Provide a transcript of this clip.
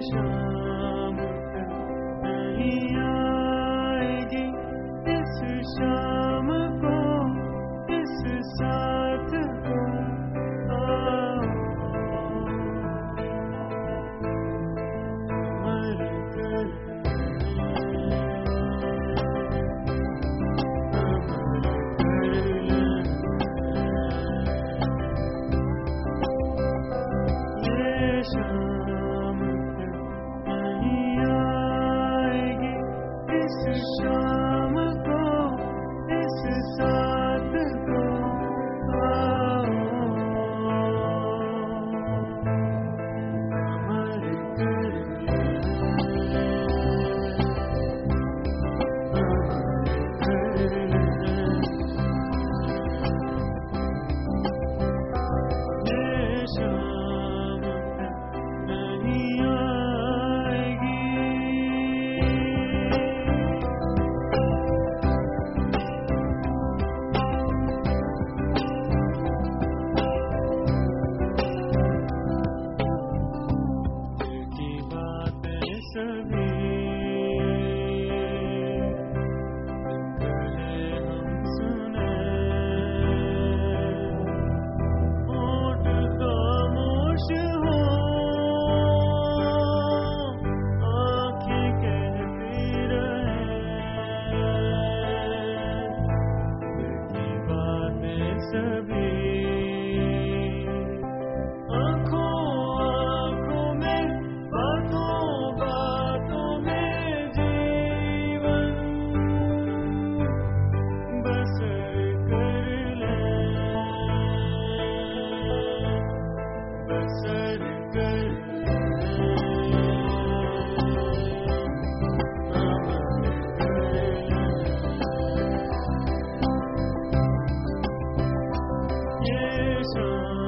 什么？不一样。此生。Jesus.